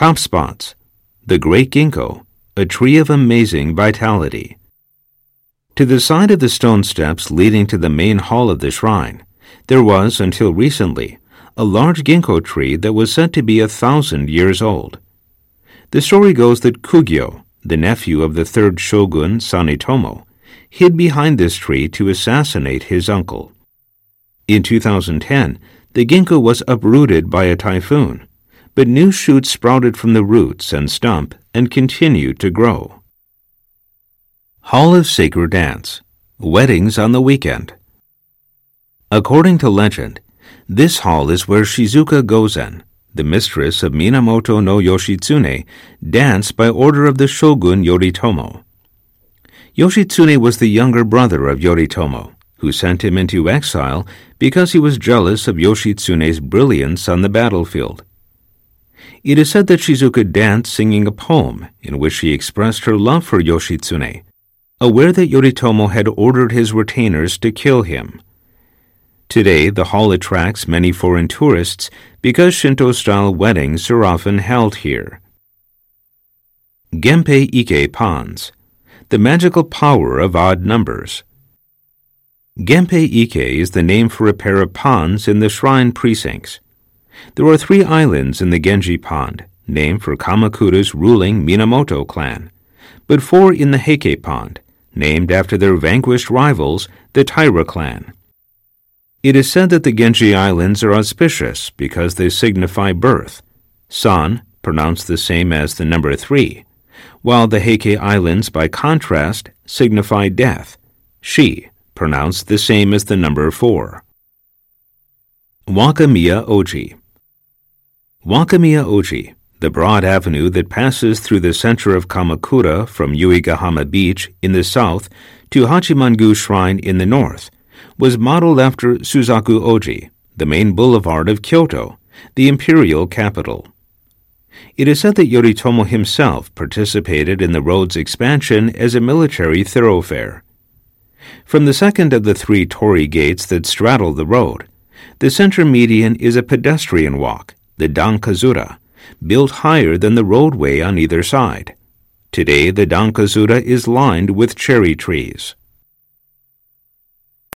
Top spots The Great Ginkgo, a tree of amazing vitality. To the side of the stone steps leading to the main hall of the shrine, there was, until recently, a large ginkgo tree that was said to be a thousand years old. The story goes that Kugyo, the nephew of the third shogun Sanetomo, hid behind this tree to assassinate his uncle. In 2010, the ginkgo was uprooted by a typhoon, but new shoots sprouted from the roots and stump and continued to grow. Hall of Sacred Dance Weddings on the Weekend. According to legend, this hall is where Shizuka Gozen, the mistress of Minamoto no Yoshitsune, danced by order of the shogun Yoritomo. Yoshitsune was the younger brother of Yoritomo, who sent him into exile because he was jealous of Yoshitsune's brilliance on the battlefield. It is said that Shizuka danced singing a poem in which she expressed her love for Yoshitsune, aware that Yoritomo had ordered his retainers to kill him. Today, the hall attracts many foreign tourists because Shinto style weddings are often held here. Genpei Ike Ponds The magical power of odd numbers. Genpei Ike is the name for a pair of ponds in the shrine precincts. There are three islands in the Genji Pond, named for Kamakura's ruling Minamoto clan, but four in the Heike Pond, named after their vanquished rivals, the Taira clan. It is said that the Genji Islands are auspicious because they signify birth. San, pronounced the same as the number three, while the Heike Islands, by contrast, signify death. Shi, pronounced the same as the number four. Wakamiya Oji Wakamiya Oji, the broad avenue that passes through the center of Kamakura from Yuigahama Beach in the south to Hachimangu Shrine in the north, was modeled after Suzaku Oji, the main boulevard of Kyoto, the imperial capital. It is said that Yoritomo himself participated in the road's expansion as a military thoroughfare. From the second of the three torii gates that straddle the road, the center median is a pedestrian walk, the Dankazura, built higher than the roadway on either side. Today, the Dankazura is lined with cherry trees.